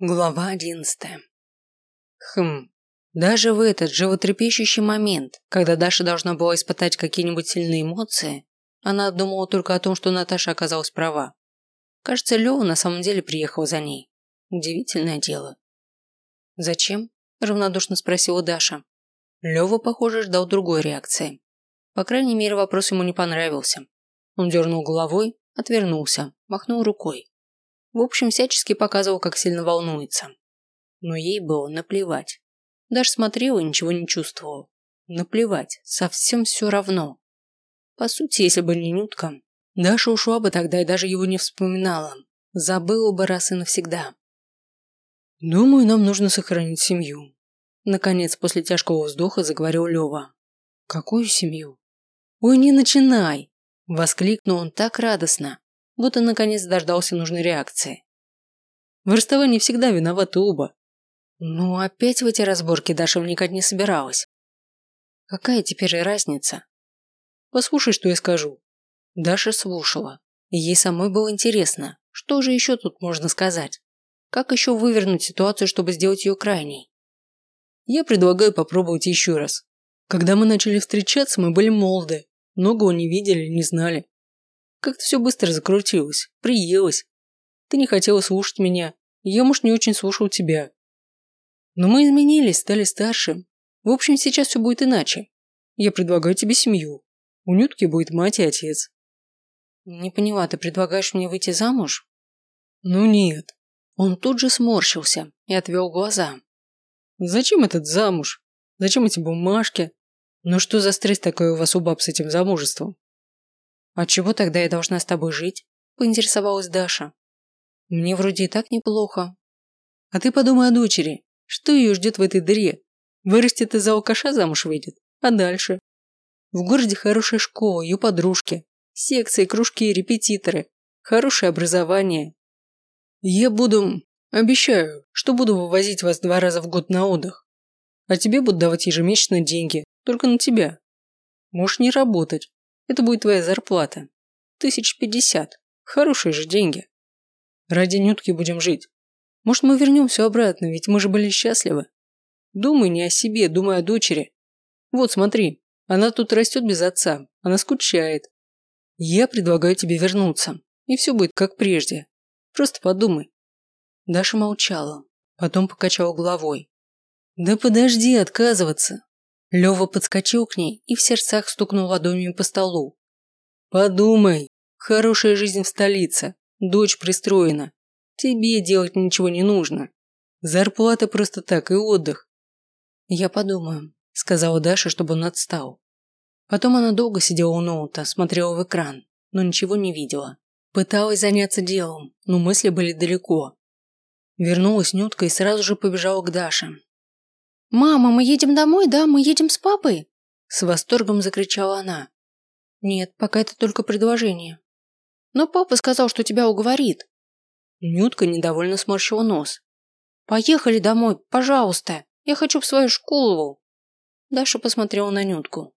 Глава одиннадцатая. Хм. Даже в этот животрепещущий момент, когда Даша должна была испытать какие-нибудь сильные эмоции, она думала только о том, что Наташа оказалась права. Кажется, Лёва на самом деле приехал за ней. Удивительное дело. «Зачем?» – равнодушно спросила Даша. Лёва, похоже, ждал другой реакции. По крайней мере, вопрос ему не понравился. Он дернул головой, отвернулся, махнул рукой. В общем, всячески показывал, как сильно волнуется. Но ей было наплевать. Даже смотрела и ничего не чувствовала. Наплевать, совсем все равно. По сути, если бы не Нютка, Даша ушла бы тогда и даже его не вспоминала. Забыла бы раз и навсегда. «Думаю, нам нужно сохранить семью», Наконец, после тяжкого вздоха заговорил Лева. «Какую семью?» «Ой, не начинай!» Воскликнул он так радостно, будто наконец дождался нужной реакции. В расставании всегда виноваты оба. Ну, опять в эти разборки Даша вникать не собиралась. Какая теперь разница? Послушай, что я скажу. Даша слушала. И ей самой было интересно, что же еще тут можно сказать? Как еще вывернуть ситуацию, чтобы сделать ее крайней? Я предлагаю попробовать еще раз. Когда мы начали встречаться, мы были молоды, многого не видели, не знали. Как-то все быстро закрутилось, приелось. Ты не хотела слушать меня, я, может, не очень слушал тебя. Но мы изменились, стали старше. В общем, сейчас все будет иначе. Я предлагаю тебе семью. У Нютки будет мать и отец. Не поняла, ты предлагаешь мне выйти замуж? Ну нет. Он тут же сморщился и отвел глаза. Зачем этот замуж? Зачем эти бумажки? Ну что за стресс такой у вас у баб с этим замужеством? «А чего тогда я должна с тобой жить?» – поинтересовалась Даша. «Мне вроде и так неплохо». «А ты подумай о дочери. Что ее ждет в этой дыре? Вырастет из-за алкаша замуж выйдет. А дальше? В городе хорошая школа, ее подружки, секции, кружки, репетиторы, хорошее образование. Я буду... Обещаю, что буду вывозить вас два раза в год на отдых. А тебе буду давать ежемесячно деньги, только на тебя. Можешь не работать, это будет твоя зарплата. Тысяч пятьдесят. Хорошие же деньги. Ради Нютки будем жить. Может, мы вернем все обратно, ведь мы же были счастливы. Думай не о себе, думай о дочери. Вот, смотри, она тут растет без отца, она скучает. Я предлагаю тебе вернуться, и все будет как прежде. Просто подумай. Даша молчала, потом покачала головой. Да подожди отказываться. Лёва подскочил к ней и в сердцах стукнул ладонями по столу. «Подумай, хорошая жизнь в столице, дочь пристроена. Тебе делать ничего не нужно. Зарплата просто так и отдых». «Я подумаю», – сказала Даша, чтобы он отстал. Потом она долго сидела у ноута, смотрела в экран, но ничего не видела. Пыталась заняться делом, но мысли были далеко. Вернулась Нютка и сразу же побежала к Даше, «Мама, мы едем домой, да? Мы едем с папой?» С восторгом закричала она. «Нет, пока это только предложение». «Но папа сказал, что тебя уговорит». Нютка недовольно сморщила нос. «Поехали домой, пожалуйста. Я хочу в свою школу». Даша посмотрела на Нютку.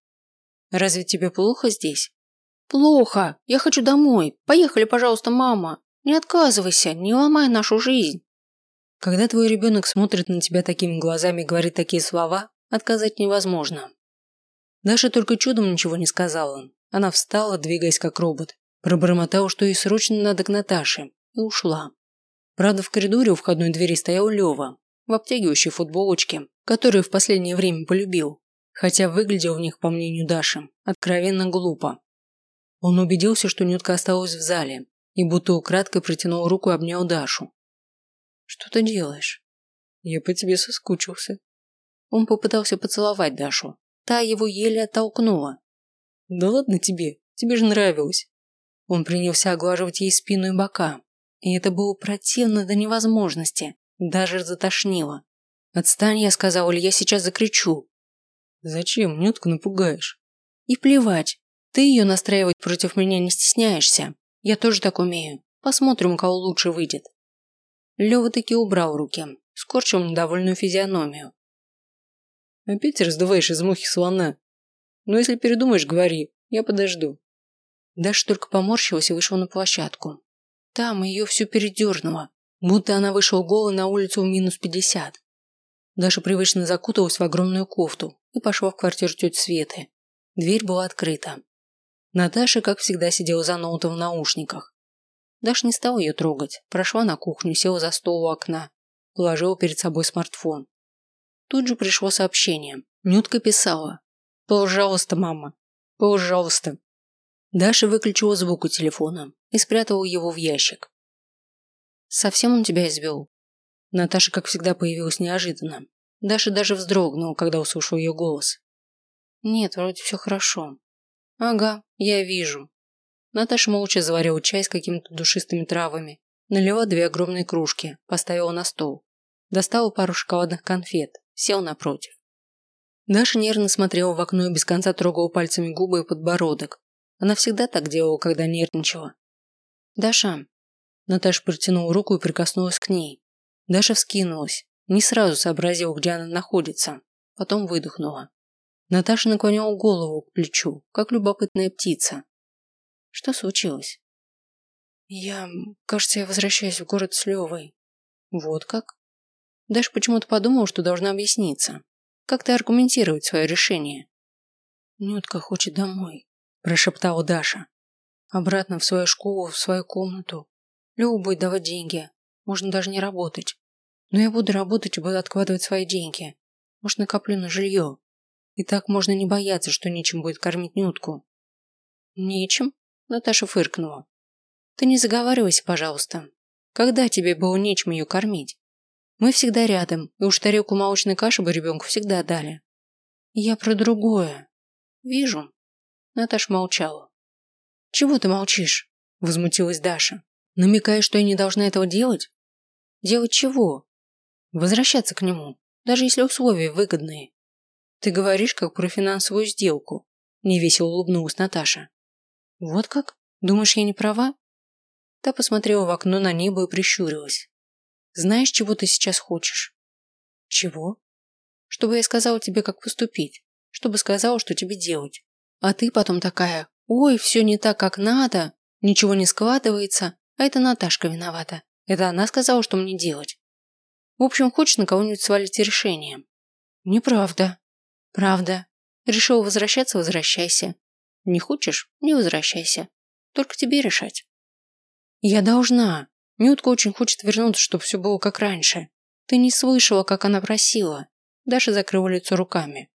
«Разве тебе плохо здесь?» «Плохо. Я хочу домой. Поехали, пожалуйста, мама. Не отказывайся, не ломай нашу жизнь». Когда твой ребенок смотрит на тебя такими глазами и говорит такие слова, отказать невозможно. Даша только чудом ничего не сказала. Она встала, двигаясь как робот, пробормотала, что ей срочно надо к Наташе, и ушла. Правда, в коридоре у входной двери стоял Лева, в обтягивающей футболочке, которую в последнее время полюбил, хотя выглядел в них, по мнению Даши, откровенно глупо. Он убедился, что Нютка осталась в зале, и будто украдкой протянул руку и обнял Дашу. Что ты делаешь? Я по тебе соскучился. Он попытался поцеловать Дашу. Та его еле оттолкнула. Да ладно тебе, тебе же нравилось. Он принялся оглаживать ей спину и бока. И это было противно до невозможности. Даже затошнило. «Отстань», я сказал, или я сейчас закричу. «Зачем? Нютку напугаешь». «И плевать. Ты ее настраивать против меня не стесняешься. Я тоже так умею. Посмотрим, у кого лучше выйдет». Лёва таки убрал руки, скорчил недовольную физиономию. «Опять раздуваешь из мухи слона? Но если передумаешь, говори, я подожду». Даша только поморщилась и вышла на площадку. Там ее всю передернуло. Будто она вышла голой на улицу в минус пятьдесят. Даша привычно закуталась в огромную кофту и пошла в квартиру тети Светы. Дверь была открыта. Наташа, как всегда, сидела за ноутом в наушниках. Даша не стала ее трогать, прошла на кухню, села за стол у окна, положила перед собой смартфон. Тут же пришло сообщение. Нютка писала. «Пожалуйста, мама, пожалуйста». Даша выключила звук у телефона и спрятала его в ящик. «Совсем он тебя извел?» Наташа, как всегда, появилась неожиданно. Даша даже вздрогнула, когда услышала ее голос. «Нет, вроде все хорошо». «Ага, я вижу». Наташа молча заварила чай с какими-то душистыми травами, налила две огромные кружки, поставила на стол, достала пару шоколадных конфет, сел напротив. Даша нервно смотрела в окно и без конца трогала пальцами губы и подбородок. Она всегда так делала, когда нервничала. «Даша». Наташа протянула руку и прикоснулась к ней. Даша вскинулась, не сразу сообразила, где она находится, потом выдохнула. Наташа наклоняла голову к плечу, как любопытная птица. Что случилось? Я, кажется, я возвращаюсь в город с Левой. Вот как? Даша почему-то подумала, что должна объясниться. Как-то аргументировать свое решение. Нютка хочет домой, прошептала Даша. Обратно в свою школу, в свою комнату. Лева будет давать деньги. Можно даже не работать. Но я буду работать и буду откладывать свои деньги. Может, накоплю на жилье. И так можно не бояться, что нечем будет кормить Нютку. Нечем? Наташа фыркнула. Ты не заговаривайся, пожалуйста. Когда тебе было нечем ее кормить? Мы всегда рядом, и уж тарелку молочной каши бы ребенку всегда дали. Я про другое. Вижу. Наташа молчала. Чего ты молчишь? Возмутилась Даша. Намекаешь, что я не должна этого делать? Делать чего? Возвращаться к нему, даже если условия выгодные. Ты говоришь, как про финансовую сделку. Невесело улыбнулась Наташа. Вот как? Думаешь, я не права? Та посмотрела в окно на небо и прищурилась. Знаешь, чего ты сейчас хочешь? Чего? Чтобы я сказала тебе, как поступить. Чтобы сказала, что тебе делать. А ты потом такая, ой, все не так, как надо, ничего не складывается, а это Наташка виновата. Это она сказала, что мне делать. В общем, хочешь на кого-нибудь свалить решение. Неправда. Правда. Решил возвращаться – возвращайся. Не хочешь – не возвращайся. Только тебе решать. Я должна. Нютка очень хочет вернуться, чтобы все было как раньше. Ты не слышала, как она просила. Даша закрыла лицо руками.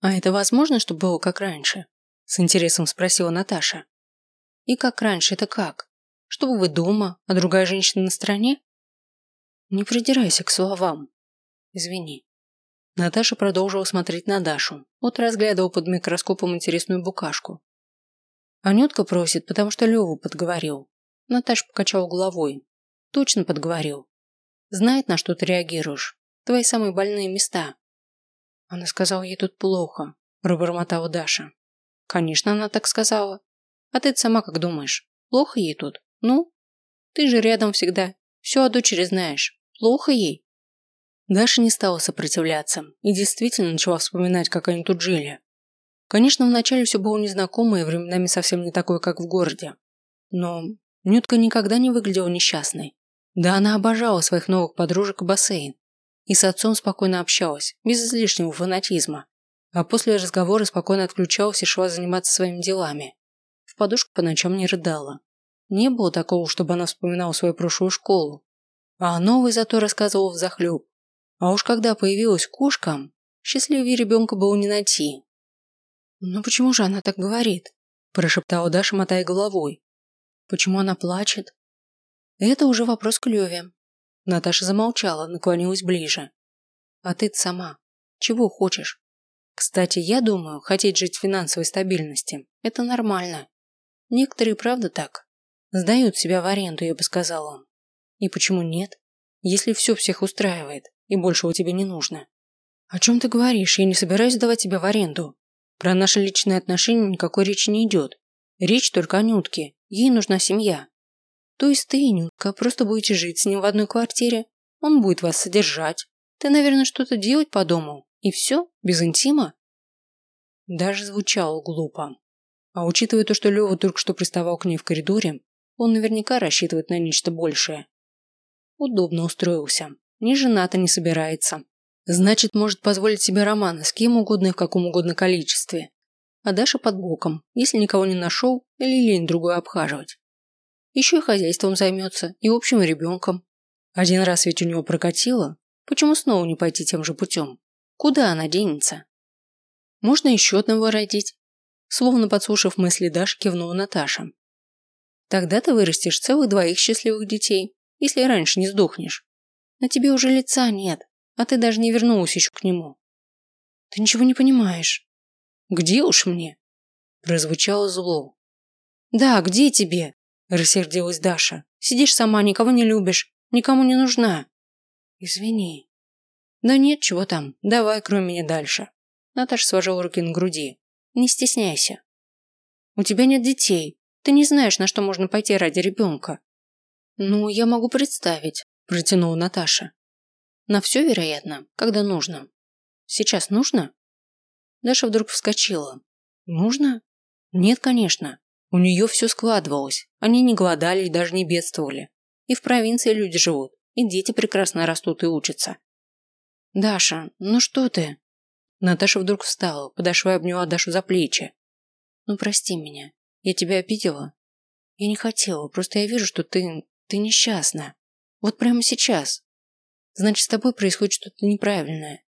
А это возможно, чтобы было как раньше? С интересом спросила Наташа. И как раньше, это как? Чтобы вы дома, а другая женщина на стороне? Не придирайся к словам. Извини. Наташа продолжила смотреть на Дашу. Вот разглядывал под микроскопом интересную букашку. Анютка просит, потому что Леву подговорил. Наташа покачала головой. Точно подговорил. Знает, на что ты реагируешь. Твои самые больные места. Она сказала, ей тут плохо, пробормотала Даша. Конечно, она так сказала. А ты сама как думаешь? Плохо ей тут? Ну? Ты же рядом всегда. Все о дочери знаешь. Плохо ей. Даша не стала сопротивляться и действительно начала вспоминать, как они тут жили. Конечно, вначале все было незнакомо и временами совсем не такое, как в городе. Но Нютка никогда не выглядела несчастной. Да она обожала своих новых подружек и бассейн. И с отцом спокойно общалась, без излишнего фанатизма. А после разговора спокойно отключалась и шла заниматься своими делами. В подушку по ночам не рыдала. Не было такого, чтобы она вспоминала свою прошлую школу. А о новой зато рассказывал взахлеб. А уж когда появилась кошка, счастливее ребенка было не найти. «Ну почему же она так говорит?» – прошептала Даша, мотая головой. «Почему она плачет?» «Это уже вопрос к Леве». Наташа замолчала, наклонилась ближе. «А ты сама. Чего хочешь? Кстати, я думаю, хотеть жить в финансовой стабильности – это нормально. Некоторые, правда, так. Сдают себя в аренду, я бы сказала. И почему нет? Если все всех устраивает, и большего тебе не нужно. О чем ты говоришь? Я не собираюсь сдавать тебя в аренду. Про наши личные отношения никакой речи не идет. Речь только о Нютке. Ей нужна семья. То есть ты и Нютка просто будете жить с ним в одной квартире. Он будет вас содержать. Ты, наверное, что-то делать по дому. И все? Без интима? Даже звучало глупо. А учитывая то, что Лева только что приставал к ней в коридоре, он наверняка рассчитывает на нечто большее. Удобно устроился. Ни жена-то не собирается. Значит, может позволить себе романы с кем угодно и в каком угодно количестве. А Даша под боком, если никого не нашел или лень другой обхаживать. Еще и хозяйством займется, и общим ребенком. Один раз ведь у него прокатило, почему снова не пойти тем же путем? Куда она денется? Можно еще одного родить. Словно подслушав мысли Даши, кивнула Наташа. Тогда ты вырастешь целых двоих счастливых детей, если раньше не сдохнешь. На тебе уже лица нет, а ты даже не вернулась еще к нему. Ты ничего не понимаешь. Где уж мне? Прозвучало зло. Да, где тебе? Рассердилась Даша. Сидишь сама, никого не любишь, никому не нужна. Извини. Да нет, чего там, давай, кроме меня дальше. Наташа сложила руки на груди. Не стесняйся. У тебя нет детей. Ты не знаешь, на что можно пойти ради ребенка. Ну, я могу представить, протянула Наташа. На все, вероятно, когда нужно. Сейчас нужно? Даша вдруг вскочила. Нужно? Нет, конечно. У нее все складывалось. Они не голодали и даже не бедствовали. И в провинции люди живут, и дети прекрасно растут и учатся. Даша, ну что ты? Наташа вдруг встала, подошла и обняла Дашу за плечи. Ну прости меня. Я тебя обидела? Я не хотела, просто я вижу, что ты... ты несчастна. Вот прямо сейчас. Значит, с тобой происходит что-то неправильное.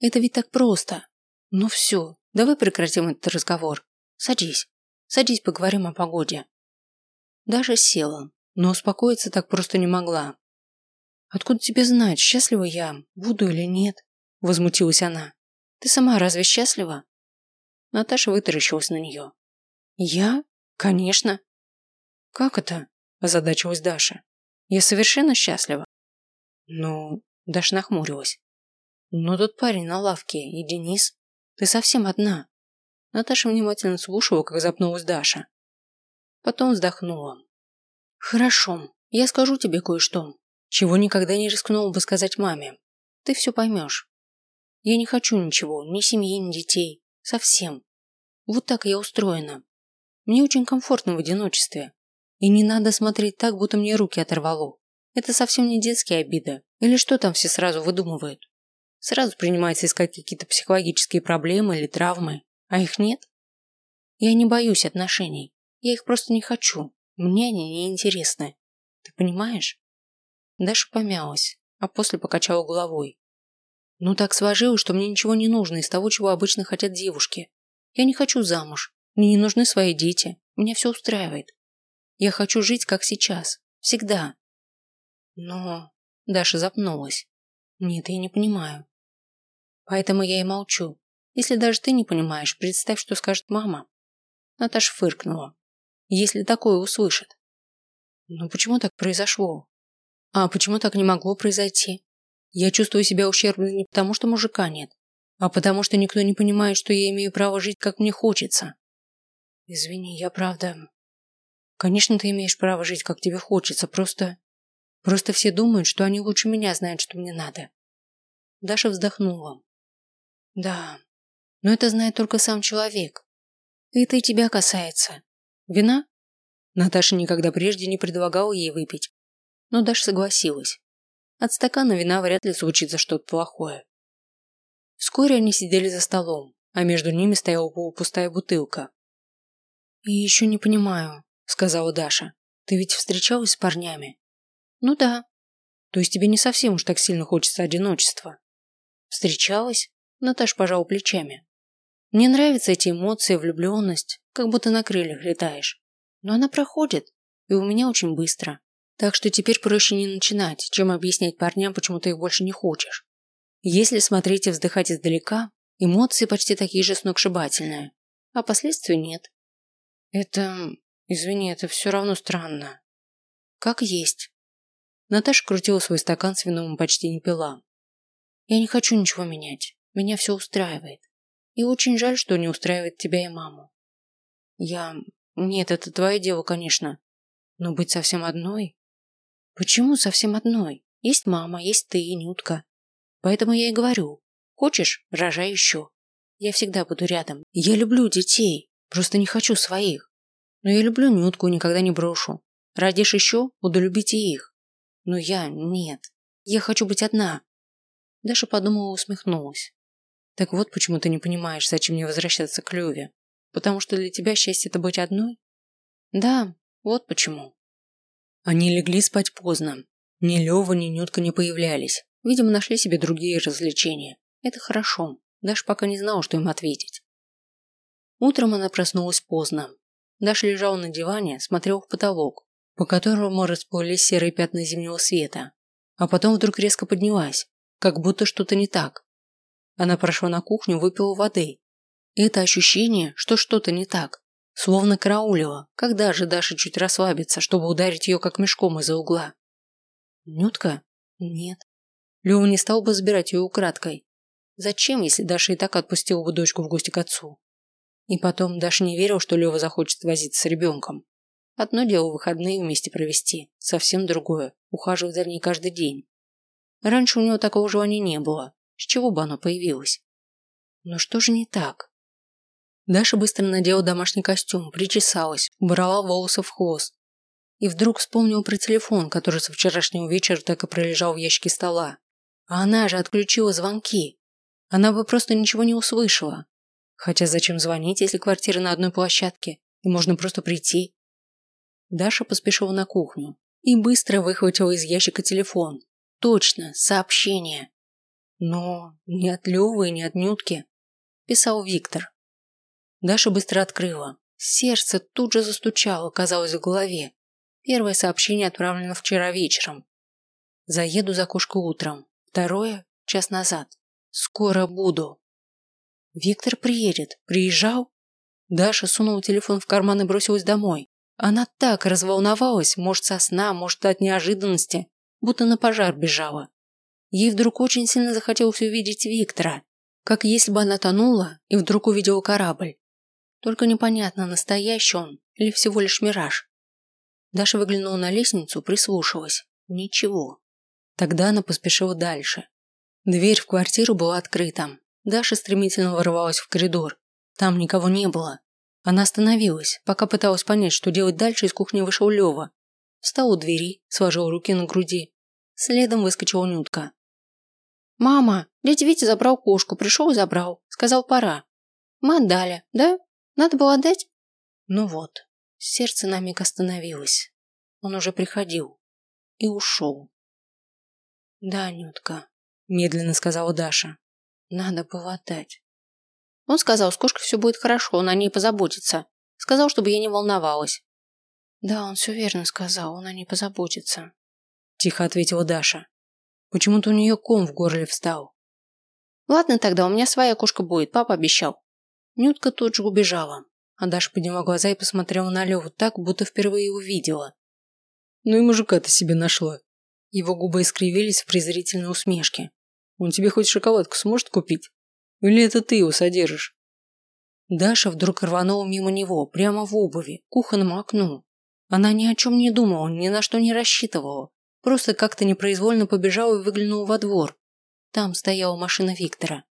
Это ведь так просто. Ну все, давай прекратим этот разговор. Садись. Садись, поговорим о погоде. Даша села, но успокоиться так просто не могла. Откуда тебе знать, счастлива я, буду или нет? Возмутилась она. Ты сама разве счастлива? Наташа вытаращилась на нее. Я? Конечно. Как это? Озадачилась Даша. Я совершенно счастлива. Ну, Даша нахмурилась. Но тот парень на лавке и Денис. Ты совсем одна. Наташа внимательно слушала, как запнулась Даша. Потом вздохнула. Хорошо, я скажу тебе кое-что, чего никогда не рискнула бы сказать маме. Ты все поймешь. Я не хочу ничего, ни семьи, ни детей. Совсем. Вот так я устроена. Мне очень комфортно в одиночестве. И не надо смотреть так, будто мне руки оторвало. Это совсем не детские обиды. Или что там все сразу выдумывают? Сразу принимается искать какие-то психологические проблемы или травмы, а их нет. Я не боюсь отношений. Я их просто не хочу. Мне они не интересны. Ты понимаешь? Даша помялась, а после покачала головой. Ну так сложилось, что мне ничего не нужно из того, чего обычно хотят девушки. Я не хочу замуж. Мне не нужны свои дети. Меня все устраивает. Я хочу жить, как сейчас. Всегда. Но... Даша запнулась. Нет, я не понимаю. Поэтому я и молчу. Если даже ты не понимаешь, представь, что скажет мама. Наташа фыркнула. Если такое услышит. Но почему так произошло? А почему так не могло произойти? Я чувствую себя ущербной не потому, что мужика нет, а потому, что никто не понимает, что я имею право жить, как мне хочется. Извини, я правда... Конечно, ты имеешь право жить, как тебе хочется, просто... Просто все думают, что они лучше меня знают, что мне надо. Даша вздохнула. Да, но это знает только сам человек. Это и тебя касается. Вина? Наташа никогда прежде не предлагала ей выпить. Но Даша согласилась. От стакана вина вряд ли случится что-то плохое. Вскоре они сидели за столом, а между ними стояла полупустая бутылка. «И еще не понимаю», — сказала Даша. «Ты ведь встречалась с парнями?» «Ну да». «То есть тебе не совсем уж так сильно хочется одиночества?» «Встречалась?» Наташ пожал плечами. «Мне нравятся эти эмоции, влюбленность, как будто на крыльях летаешь. Но она проходит, и у меня очень быстро. Так что теперь проще не начинать, чем объяснять парням, почему ты их больше не хочешь. Если смотреть и вздыхать издалека, эмоции почти такие же сногсшибательные, а последствий нет. Это... Извини, это все равно странно. Как есть. Наташа крутила свой стакан с вином и почти не пила. Я не хочу ничего менять. Меня все устраивает. И очень жаль, что не устраивает тебя и маму. Я... Нет, это твое дело, конечно. Но быть совсем одной? Почему совсем одной? Есть мама, есть ты и Нютка. Поэтому я и говорю. Хочешь, рожай еще. Я всегда буду рядом. Я люблю детей. Просто не хочу своих. Но я люблю Нютку и никогда не брошу. Родишь еще, и их. Но я нет. Я хочу быть одна. Даша подумала и усмехнулась. Так вот почему ты не понимаешь, зачем мне возвращаться к Леве. Потому что для тебя счастье это быть одной? Да, вот почему. Они легли спать поздно. Ни Лева, ни Нютка не появлялись. Видимо, нашли себе другие развлечения. Это хорошо. Даша пока не знала, что им ответить. Утром она проснулась поздно. Даша лежала на диване, смотрела в потолок, по которому расплылись серые пятна зимнего света. А потом вдруг резко поднялась, как будто что-то не так. Она прошла на кухню, выпила воды. И это ощущение, что что-то не так, словно караулила, когда же Даша чуть расслабится, чтобы ударить ее как мешком из-за угла. Нютка? Нет. Лева не стал бы забирать ее украдкой. Зачем, если Даша и так отпустила бы дочку в гости к отцу? И потом Даша не верила, что Лева захочет возиться с ребенком. Одно дело выходные вместе провести, совсем другое – ухаживать за ней каждый день. Раньше у него такого желания не было, с чего бы оно появилось? Но что же не так? Даша быстро надела домашний костюм, причесалась, убрала волосы в хвост. И вдруг вспомнила про телефон, который со вчерашнего вечера так и пролежал в ящике стола. А она же отключила звонки. Она бы просто ничего не услышала. Хотя зачем звонить, если квартира на одной площадке, и можно просто прийти? Даша поспешила на кухню и быстро выхватила из ящика телефон. Точно, сообщение. Но не от Левы и не от Нютки. Писал Виктор. Даша быстро открыла. Сердце тут же застучало, казалось, в голове. Первое сообщение отправлено вчера вечером. Заеду за кошкой утром. Второе – час назад. Скоро буду. Виктор приедет. Приезжал? Даша сунула телефон в карман и бросилась домой. Она так разволновалась, может, со сна, может, от неожиданности, будто на пожар бежала. Ей вдруг очень сильно захотелось увидеть Виктора, как если бы она тонула и вдруг увидела корабль. Только непонятно, настоящий он или всего лишь мираж. Даша выглянула на лестницу, прислушалась. Ничего. Тогда она поспешила дальше. Дверь в квартиру была открыта. Даша стремительно ворвалась в коридор. Там никого не было. Она остановилась, пока пыталась понять, что делать дальше, из кухни вышел Лева. Встал у двери, сложил руки на груди. Следом выскочила Нютка. «Мама, дядя Витя забрал кошку, пришел и забрал. Сказал, пора. Мы отдали, да? Надо было отдать?» Ну вот, сердце на миг остановилось. Он уже приходил и ушел. «Да, Нютка», – медленно сказала Даша. «Надо было отдать». Он сказал, с кошкой все будет хорошо, он о ней позаботится. Сказал, чтобы я не волновалась. «Да, он все верно сказал, он о ней позаботится», – тихо ответила Даша. Почему-то у нее ком в горле встал. Ладно тогда, у меня своя кошка будет, папа обещал. Нютка тут же убежала, а Даша подняла глаза и посмотрела на Леву так, будто впервые увидела. Ну и мужика ты себе нашла. Его губы искривились в презрительной усмешке. Он тебе хоть шоколадку сможет купить? Или это ты его содержишь? Даша вдруг рванула мимо него, прямо в обуви, к кухонному окну. Она ни о чем не думала, ни на что не рассчитывала. Просто как-то непроизвольно побежал и выглянул во двор. Там стояла машина Виктора.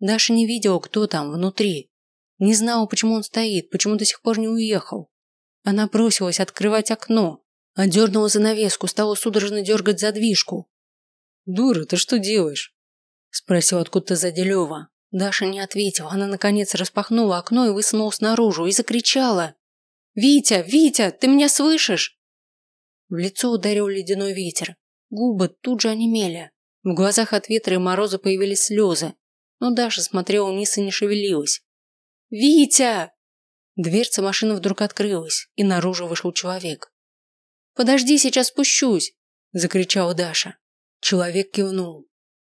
Даша не видела, кто там внутри. Не знала, почему он стоит, почему до сих пор не уехал. Она бросилась открывать окно, одернула занавеску, стала судорожно дергать задвижку. «Дура, ты что делаешь?» Спросил откуда-то сзади. Даша не ответила. Она, наконец, распахнула окно и высунулась наружу и закричала. «Витя! Витя! Ты меня слышишь?» В лицо ударил ледяной ветер. Губы тут же онемели. В глазах от ветра и мороза появились слезы. Но Даша смотрела вниз и не шевелилась. «Витя!» Дверца машины вдруг открылась, и наружу вышел человек. «Подожди, сейчас спущусь!» – закричала Даша. Человек кивнул.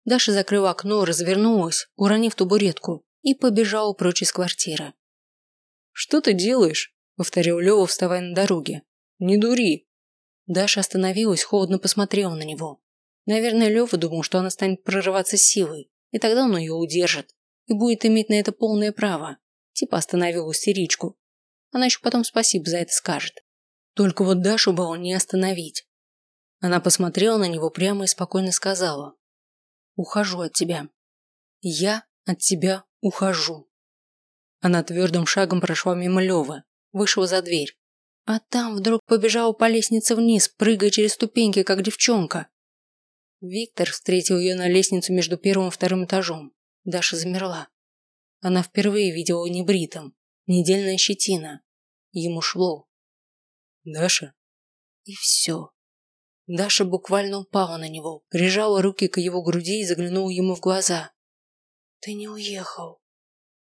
Даша закрыла окно, развернулась, уронив табуретку, и побежала прочь из квартиры. «Что ты делаешь?» – повторил Лева, вставая на дороге. «Не дури!» Даша остановилась, холодно посмотрела на него. Наверное, Лева думал, что она станет прорываться силой, и тогда он ее удержит, и будет иметь на это полное право. Типа остановил истеричку. Она еще потом спасибо за это скажет. Только вот Дашу было не остановить. Она посмотрела на него прямо и спокойно сказала. «Ухожу от тебя. Я от тебя ухожу». Она твердым шагом прошла мимо Левы, вышла за дверь, А там вдруг побежала по лестнице вниз, прыгая через ступеньки, как девчонка. Виктор встретил ее на лестнице между первым и вторым этажом. Даша замерла. Она впервые видела небритым. Недельная щетина. Ему шло. «Даша?» И все. Даша буквально упала на него, прижала руки к его груди и заглянула ему в глаза. «Ты не уехал».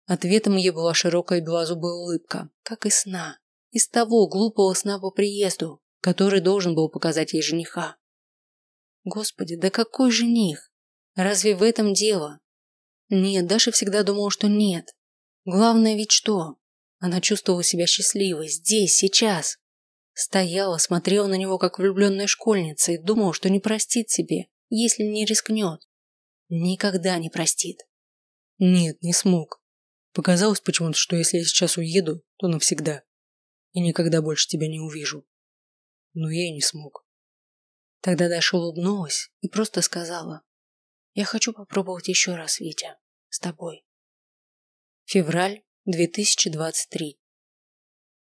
Ответом ей была широкая белозубая улыбка, как и сна. Из того глупого сна по приезду, который должен был показать ей жениха. Господи, да какой жених? Разве в этом дело? Нет, Даша всегда думала, что нет. Главное ведь что? Она чувствовала себя счастливой здесь, сейчас. Стояла, смотрела на него, как влюбленная школьница, и думала, что не простит себе, если не рискнет. Никогда не простит. Нет, не смог. Показалось почему-то, что если я сейчас уеду, то навсегда. И никогда больше тебя не увижу. Но я и не смог. Тогда Даша улыбнулась и просто сказала. Я хочу попробовать еще раз, Витя, с тобой. Февраль 2023